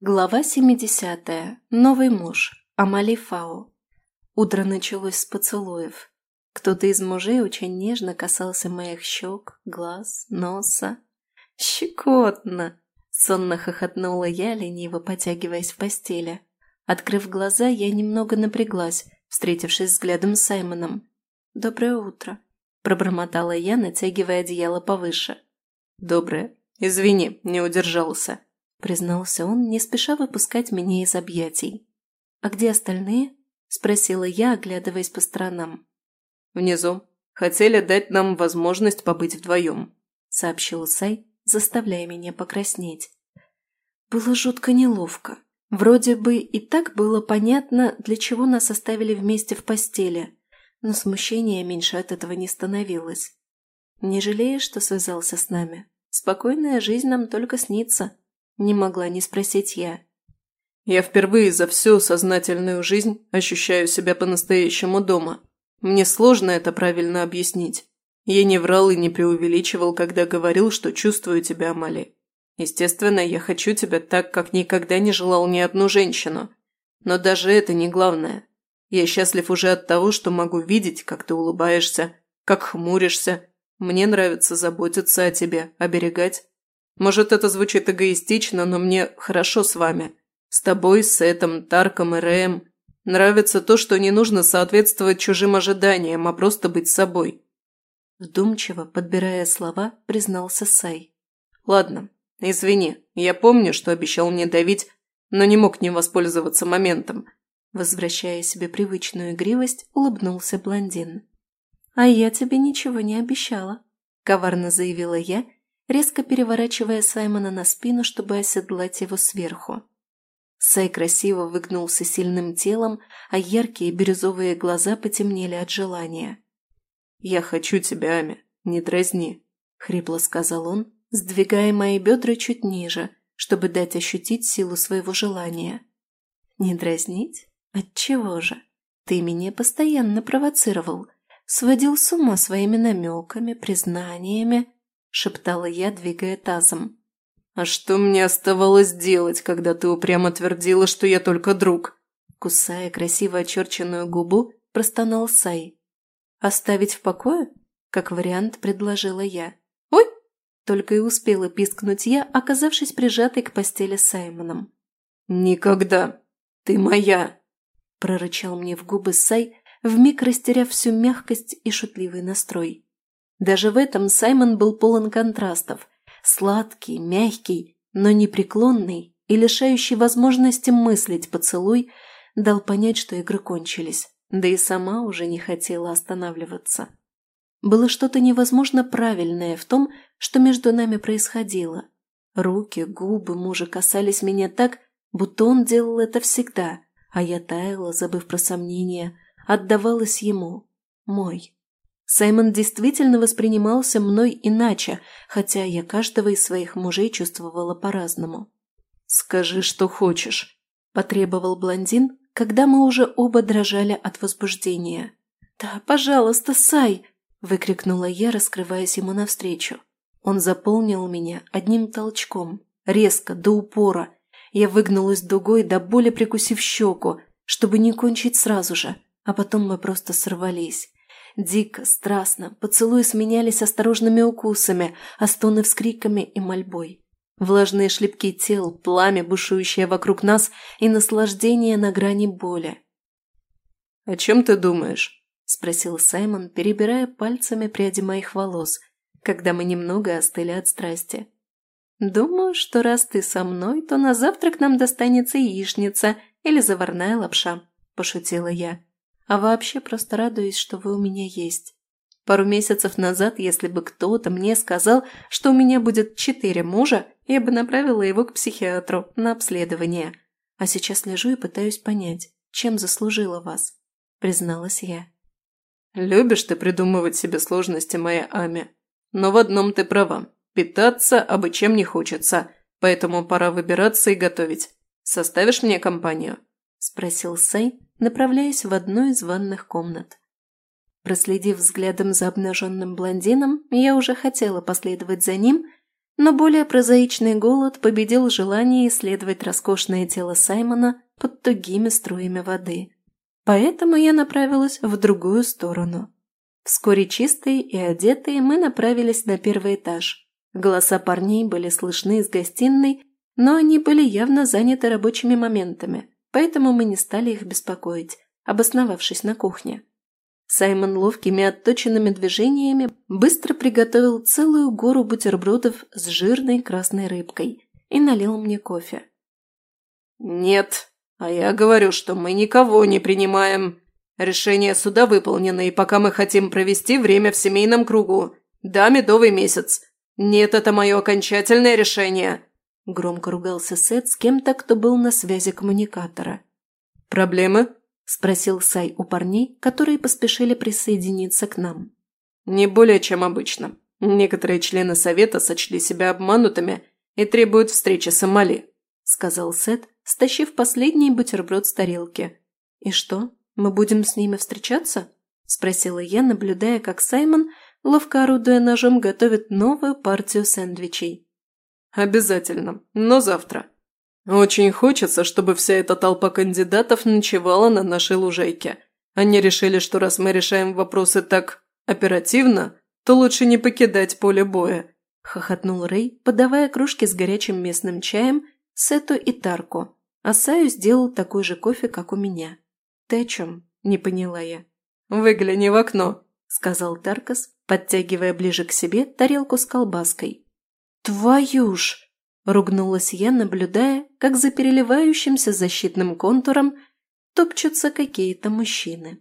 Глава 70. Новый муж. Амали Фау. Утро началось с поцелуев. Кто-то из мужей очень нежно касался моих щек, глаз, носа. «Щекотно!» – сонно хохотнула я, лениво потягиваясь в постели. Открыв глаза, я немного напряглась, встретившись взглядом с Саймоном. «Доброе утро», – пробормотала я, натягивая одеяло повыше. «Доброе. Извини, не удержался», – признался он, не спеша выпускать меня из объятий. «А где остальные?» – спросила я, оглядываясь по сторонам. «Внизу. Хотели дать нам возможность побыть вдвоем», – сообщил Сай, заставляя меня покраснеть. Было жутко неловко. Вроде бы и так было понятно, для чего нас оставили вместе в постели, но смущения меньше от этого не становилось. Не жалеешь, что связался с нами? Спокойная жизнь нам только снится. Не могла не спросить я. Я впервые за всю сознательную жизнь ощущаю себя по-настоящему дома. Мне сложно это правильно объяснить. Я не врал и не преувеличивал, когда говорил, что чувствую тебя, Амали. Естественно, я хочу тебя так, как никогда не желал ни одну женщину. Но даже это не главное. Я счастлив уже от того, что могу видеть, как ты улыбаешься, как хмуришься. Мне нравится заботиться о тебе, оберегать. Может, это звучит эгоистично, но мне хорошо с вами. С тобой, с Этом, Тарком и Рэем. Нравится то, что не нужно соответствовать чужим ожиданиям, а просто быть собой. Вдумчиво, подбирая слова, признался Сай. Ладно, извини, я помню, что обещал мне давить, но не мог не воспользоваться моментом. Возвращая себе привычную игривость, улыбнулся блондин. «А я тебе ничего не обещала», – коварно заявила я резко переворачивая Саймона на спину, чтобы оседлать его сверху. Сай красиво выгнулся сильным телом, а яркие бирюзовые глаза потемнели от желания. «Я хочу тебя, Ами, не дразни», — хрипло сказал он, сдвигая мои бедра чуть ниже, чтобы дать ощутить силу своего желания. «Не дразнить? Отчего же? Ты меня постоянно провоцировал, сводил с ума своими намеками, признаниями, – шептала я, двигая тазом. «А что мне оставалось делать, когда ты упрямо твердила, что я только друг?» Кусая красиво очерченную губу, простонал Сай. «Оставить в покое?» – как вариант предложила я. «Ой!» – только и успела пискнуть я, оказавшись прижатой к постели Саймоном. «Никогда! Ты моя!» – прорычал мне в губы Сай, вмиг растеряв всю мягкость и шутливый настрой. Даже в этом Саймон был полон контрастов. Сладкий, мягкий, но непреклонный и лишающий возможности мыслить поцелуй дал понять, что игры кончились, да и сама уже не хотела останавливаться. Было что-то невозможно правильное в том, что между нами происходило. Руки, губы мужа касались меня так, будто он делал это всегда, а я таяла, забыв про сомнения, отдавалась ему. Мой. Саймон действительно воспринимался мной иначе, хотя я каждого из своих мужей чувствовала по-разному. «Скажи, что хочешь», – потребовал блондин, когда мы уже оба дрожали от возбуждения. «Да, пожалуйста, Сай!» – выкрикнула я, раскрываясь ему навстречу. Он заполнил меня одним толчком, резко, до упора. Я выгнулась дугой, до боли прикусив щеку, чтобы не кончить сразу же, а потом мы просто сорвались. Дико, страстно, поцелуи сменялись осторожными укусами, а стоны вскриками и мольбой. Влажные шлепки тел, пламя, бушующее вокруг нас, и наслаждение на грани боли. «О чем ты думаешь?» – спросил Саймон, перебирая пальцами пряди моих волос, когда мы немного остыли от страсти. «Думаю, что раз ты со мной, то на завтрак нам достанется яичница или заварная лапша», – пошутила я. А вообще просто радуюсь, что вы у меня есть. Пару месяцев назад, если бы кто-то мне сказал, что у меня будет четыре мужа, я бы направила его к психиатру на обследование. А сейчас лежу и пытаюсь понять, чем заслужила вас, призналась я. Любишь ты придумывать себе сложности, моя Ами. Но в одном ты права. Питаться абы чем не хочется, поэтому пора выбираться и готовить. Составишь мне компанию?» – спросил Сэй, направляясь в одну из ванных комнат. Проследив взглядом за обнаженным блондином, я уже хотела последовать за ним, но более прозаичный голод победил желание исследовать роскошное тело Саймона под тугими струями воды. Поэтому я направилась в другую сторону. Вскоре чистые и одетые мы направились на первый этаж. Голоса парней были слышны из гостиной, но они были явно заняты рабочими моментами, поэтому мы не стали их беспокоить, обосновавшись на кухне. Саймон ловкими отточенными движениями быстро приготовил целую гору бутербродов с жирной красной рыбкой и налил мне кофе. «Нет, а я говорю, что мы никого не принимаем. Решение суда выполнено, и пока мы хотим провести время в семейном кругу. Да, медовый месяц. Нет, это мое окончательное решение». Громко ругался Сет с кем-то, кто был на связи коммуникатора. «Проблемы?» – спросил Сай у парней, которые поспешили присоединиться к нам. «Не более чем обычно. Некоторые члены совета сочли себя обманутыми и требуют встречи с Амали», – сказал Сет, стащив последний бутерброд с тарелки. «И что, мы будем с ними встречаться?» – спросила я, наблюдая, как Саймон, ловко орудуя ножом, готовит новую партию сэндвичей. «Обязательно, но завтра», очень хочется, чтобы вся эта толпа кандидатов ночевала на нашей лужайке. Они решили, что раз мы решаем вопросы так оперативно, то лучше не покидать поле боя. Хохотнул Рэй, подавая кружки с горячим местным чаем Сету и Тарку, а Саю сделал такой же кофе, как у меня. «Ты о чем?» – не поняла я. «Выгляни в окно», – сказал Таркас, подтягивая ближе к себе тарелку с колбаской. «Твою ж!» Ругнулась я, наблюдая, как за переливающимся защитным контуром топчутся какие-то мужчины.